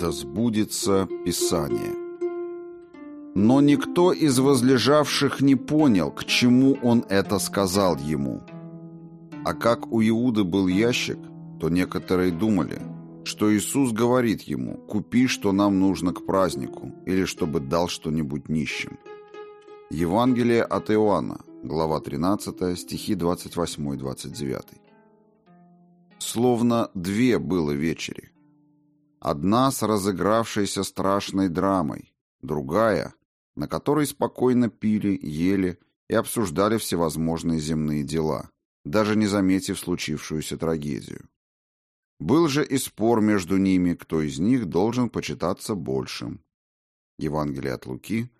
Да сбудется Писание. Но никто из возлежавших не понял, к чему он это сказал ему. А как у Иуды был ящик, то некоторые думали, что Иисус говорит ему «Купи, что нам нужно к празднику» или чтобы дал что-нибудь нищим. Евангелие от Иоанна, глава 13, стихи 28-29. Словно две было вечери. Одна с разыгравшейся страшной драмой, другая, на которой спокойно пили, ели и обсуждали всевозможные земные дела, даже не заметив случившуюся трагедию. Был же и спор между ними, кто из них должен почитаться большим. Евангелие от Луки,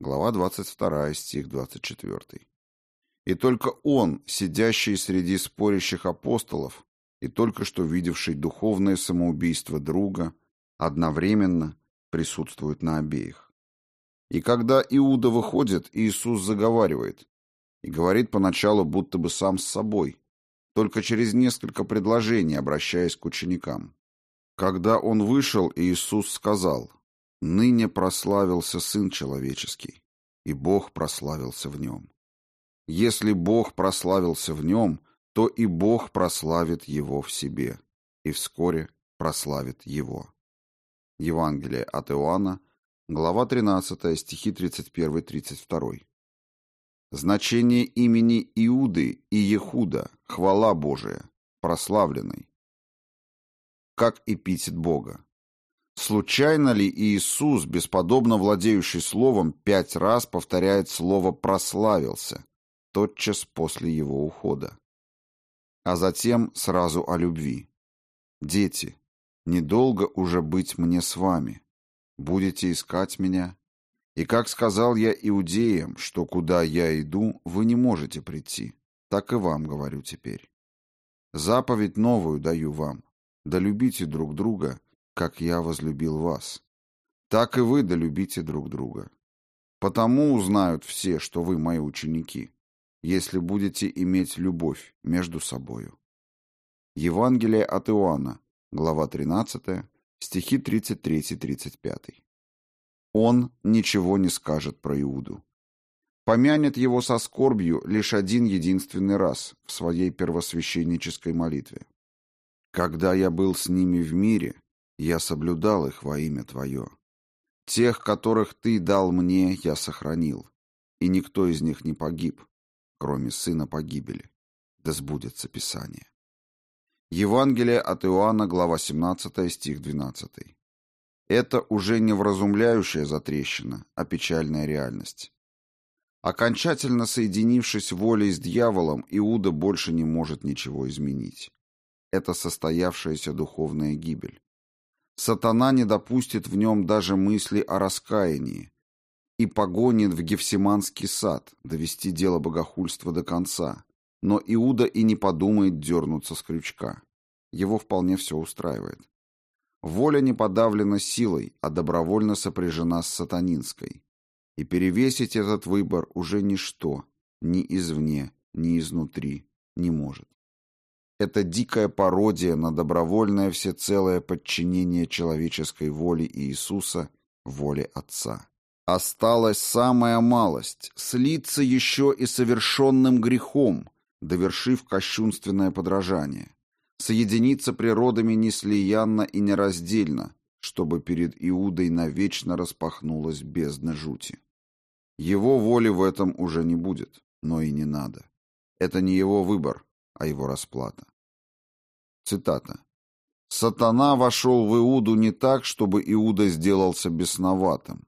глава 22, стих 24. И только он, сидящий среди спорящих апостолов и только что видевший духовное самоубийство друга, одновременно присутствует на обеих. И когда Иуда выходит, Иисус заговаривает, и говорит поначалу будто бы сам с собой, только через несколько предложений, обращаясь к ученикам. Когда он вышел, Иисус сказал, «Ныне прославился Сын Человеческий, и Бог прославился в нем. Если Бог прославился в нем, то и Бог прославит его в себе, и вскоре прославит его». Евангелие от Иоанна, глава 13, стихи 31-32. Значение имени Иуды и Ехуда – хвала Божия, прославленный. Как эпитет Бога. Случайно ли Иисус, бесподобно владеющий словом, пять раз повторяет слово «прославился», тотчас после его ухода? А затем сразу о любви. «Дети, недолго уже быть мне с вами. Будете искать меня, и как сказал я иудеям, что куда я иду, вы не можете прийти, так и вам говорю теперь. Заповедь новую даю вам, да любите друг друга, как я возлюбил вас. Так и вы долюбите друг друга. Потому узнают все, что вы мои ученики, если будете иметь любовь между собою. Евангелие от Иоанна, глава 13, стихи 33-35. Он ничего не скажет про Иуду. Помянет его со скорбью лишь один единственный раз в своей первосвященнической молитве. «Когда я был с ними в мире, я соблюдал их во имя Твое. Тех, которых Ты дал мне, я сохранил, и никто из них не погиб, кроме сына погибели. Да сбудется Писание». Евангелие от Иоанна, глава 17, стих 12. Это уже не вразумляющая затрещина, а печальная реальность. Окончательно соединившись волей с дьяволом, Иуда больше не может ничего изменить. Это состоявшаяся духовная гибель. Сатана не допустит в нем даже мысли о раскаянии и погонит в Гефсиманский сад, довести дело богохульства до конца. Но Иуда и не подумает дернуться с крючка. Его вполне все устраивает. Воля не подавлена силой, а добровольно сопряжена с сатанинской. И перевесить этот выбор уже ничто, ни извне, ни изнутри, не может. Это дикая пародия на добровольное всецелое подчинение человеческой воли Иисуса воле Отца. Осталась самая малость – слиться еще и совершенным грехом, довершив кощунственное подражание соединиться природами неслиянно и нераздельно, чтобы перед Иудой навечно распахнулась бездна жути. Его воли в этом уже не будет, но и не надо. Это не его выбор, а его расплата. Цитата. «Сатана вошел в Иуду не так, чтобы Иуда сделался бесноватым.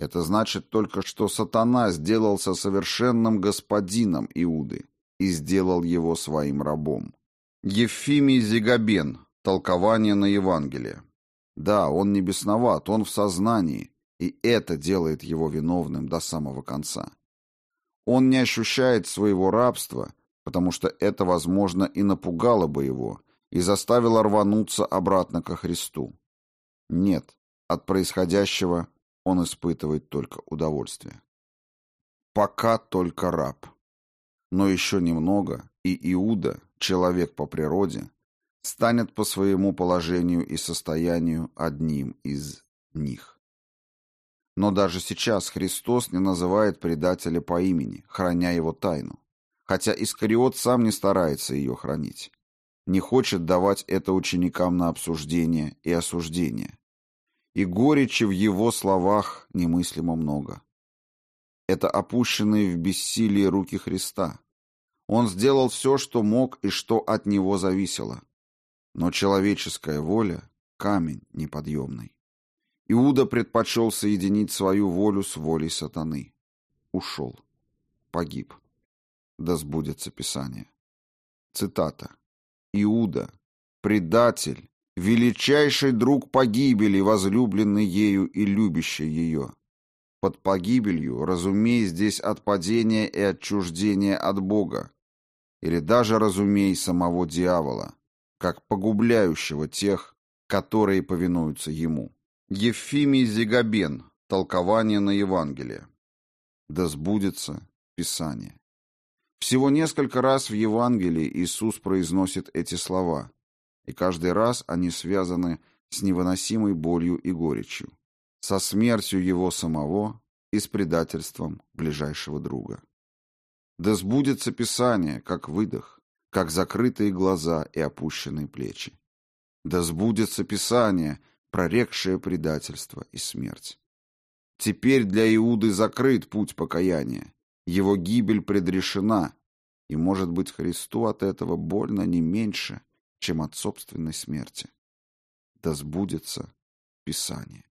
Это значит только, что сатана сделался совершенным господином Иуды и сделал его своим рабом. Ефимий Зигабен. Толкование на Евангелие. Да, он не бесноват, он в сознании, и это делает его виновным до самого конца. Он не ощущает своего рабства, потому что это, возможно, и напугало бы его, и заставило рвануться обратно ко Христу. Нет, от происходящего он испытывает только удовольствие. Пока только раб. Но еще немного, и Иуда, человек по природе, станет по своему положению и состоянию одним из них. Но даже сейчас Христос не называет предателя по имени, храня его тайну, хотя Искариот сам не старается ее хранить, не хочет давать это ученикам на обсуждение и осуждение. И горечи в его словах немыслимо много. Это опущенные в бессилие руки Христа. Он сделал все, что мог и что от него зависело. Но человеческая воля — камень неподъемный. Иуда предпочел соединить свою волю с волей сатаны. Ушел. Погиб. Да сбудется Писание. Цитата. Иуда, предатель, величайший друг погибели, возлюбленный ею и любящий ее. Под погибелью разумей здесь отпадение и отчуждение от Бога, или даже разумей самого дьявола, как погубляющего тех, которые повинуются ему. Ефимий Зигабен. Толкование на Евангелие. Да сбудется Писание. Всего несколько раз в Евангелии Иисус произносит эти слова, и каждый раз они связаны с невыносимой болью и горечью, со смертью Его самого и с предательством ближайшего друга. Да сбудется Писание, как выдох, как закрытые глаза и опущенные плечи. Да сбудется Писание, прорекшее предательство и смерть. Теперь для Иуды закрыт путь покаяния, его гибель предрешена, и, может быть, Христу от этого больно не меньше, чем от собственной смерти. Да сбудется Писание.